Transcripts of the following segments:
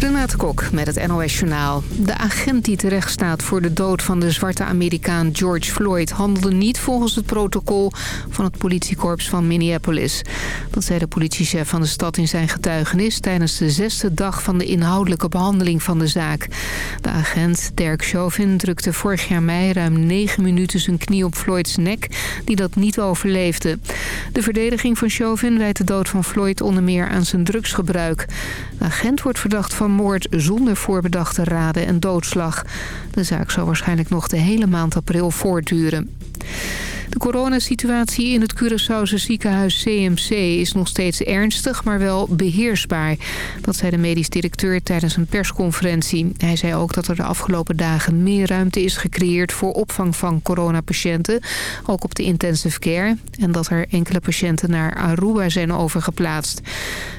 Renate Kok met het NOS Journaal. De agent die terecht staat voor de dood van de zwarte Amerikaan George Floyd... handelde niet volgens het protocol van het politiekorps van Minneapolis. Dat zei de politiechef van de stad in zijn getuigenis... tijdens de zesde dag van de inhoudelijke behandeling van de zaak. De agent Dirk Chauvin drukte vorig jaar mei ruim negen minuten zijn knie op Floyds nek... die dat niet overleefde. De verdediging van Chauvin wijt de dood van Floyd onder meer aan zijn drugsgebruik. De agent wordt verdacht van moord zonder voorbedachte raden en doodslag. De zaak zal waarschijnlijk nog de hele maand april voortduren. De coronasituatie in het Curaçaose ziekenhuis CMC is nog steeds ernstig, maar wel beheersbaar. Dat zei de medisch directeur tijdens een persconferentie. Hij zei ook dat er de afgelopen dagen meer ruimte is gecreëerd voor opvang van coronapatiënten, ook op de intensive care. En dat er enkele patiënten naar Aruba zijn overgeplaatst.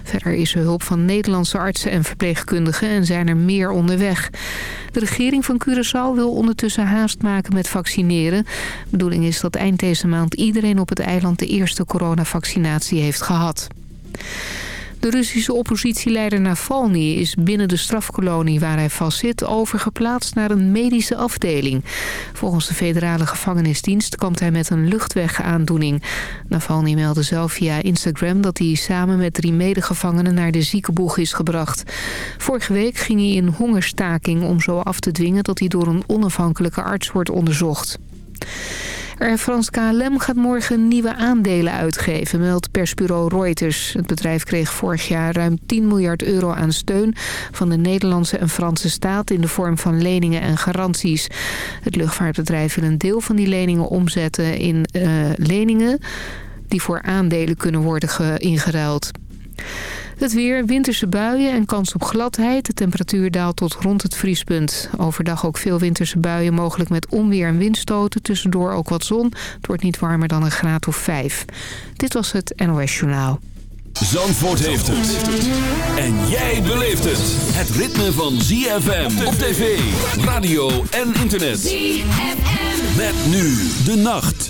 Verder is er hulp van Nederlandse artsen en verpleegkundigen en zijn er meer onderweg. De regering van Curaçao wil ondertussen haast maken met vaccineren. De bedoeling is dat eind deze maand iedereen op het eiland de eerste coronavaccinatie heeft gehad. De Russische oppositieleider Navalny is binnen de strafkolonie waar hij vastzit overgeplaatst naar een medische afdeling. Volgens de federale gevangenisdienst komt hij met een luchtwegaandoening. Navalny meldde zelf via Instagram dat hij samen met drie medegevangenen naar de ziekenboeg is gebracht. Vorige week ging hij in hongerstaking om zo af te dwingen dat hij door een onafhankelijke arts wordt onderzocht. Air France KLM gaat morgen nieuwe aandelen uitgeven, meldt persbureau Reuters. Het bedrijf kreeg vorig jaar ruim 10 miljard euro aan steun van de Nederlandse en Franse staat in de vorm van leningen en garanties. Het luchtvaartbedrijf wil een deel van die leningen omzetten in uh, leningen die voor aandelen kunnen worden ingeruild. Het weer, winterse buien en kans op gladheid. De temperatuur daalt tot rond het vriespunt. Overdag ook veel winterse buien, mogelijk met onweer en windstoten. Tussendoor ook wat zon. Het wordt niet warmer dan een graad of vijf. Dit was het NOS Journaal. Zandvoort heeft het. En jij beleeft het. Het ritme van ZFM op tv, radio en internet. ZFM. Met nu de nacht.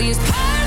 is hurt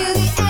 to the end.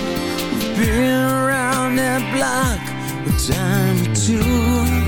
spin around that block with time two.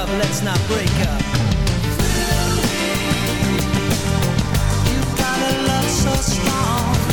up, let's not break up. You got a love so strong.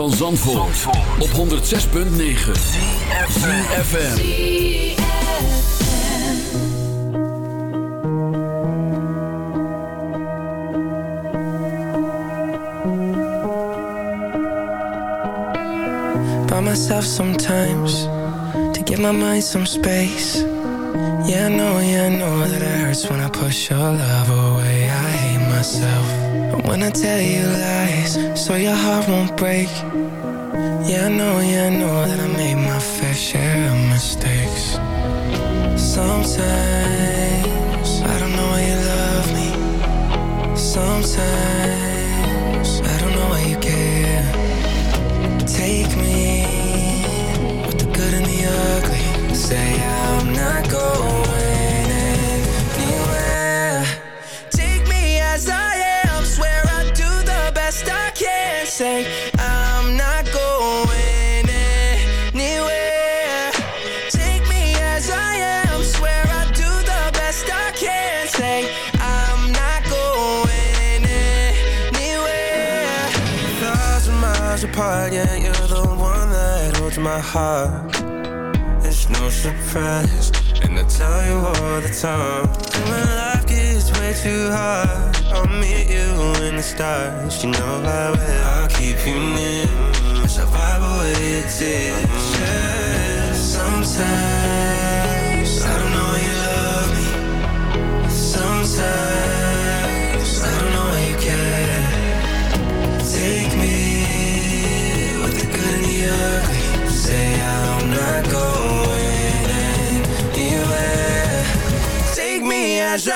Van Zandvoort, Zandvoort. op 106.9 CFFM By myself sometimes To give my mind some space. Yeah, I know, yeah, I know that it hurts when I push your love away. I hate myself when I tell you lies So your heart won't break. Yeah, I know, yeah, I know That I made my fair share of mistakes. Sometimes I don't know why you love me. Sometimes I don't know why you care. Take me With the good and the ugly say I'm not going anywhere. Take me as I am Swear I do the best I can. Say I'm not going anywhere. Thousand miles apart Yeah, you're the one that holds my heart. It's no surprise And I tell you all the time Gets way too hard. I'll meet you in the stars You know I will. I'll keep you near Survive your tears yeah. Sometimes I don't know you love me. Sometimes I don't know you care. Take me With the good and the ugly. Say I'm not going anywhere. Take me as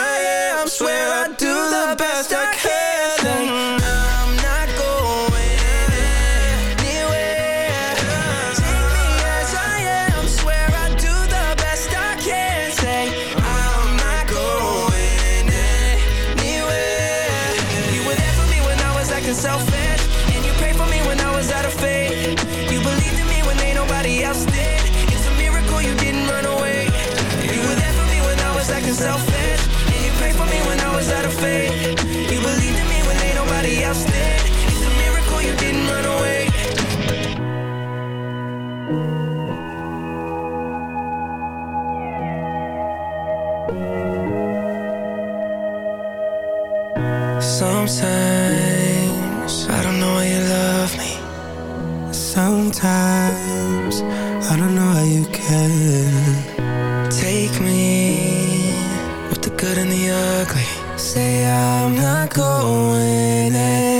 I know how you can Take me. With the good and the ugly. Say I'm not going anywhere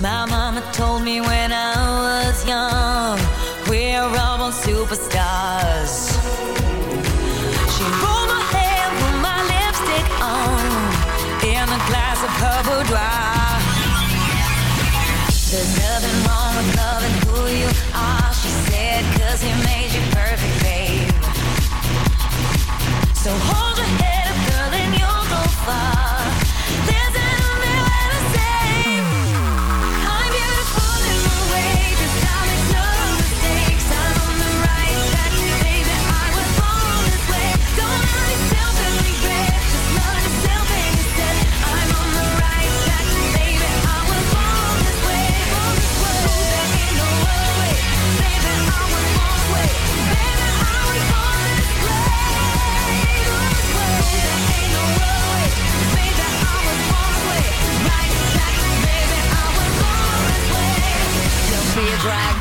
My mama told me when I was young, we're all on superstars.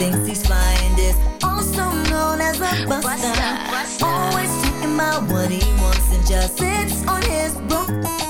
thinks he's flying this. Also known as a buster. Always thinking about what he wants and just sits on his broke.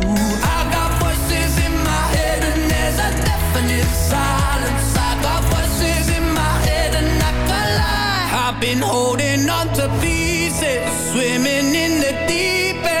been holding on to pieces, swimming in the deep end.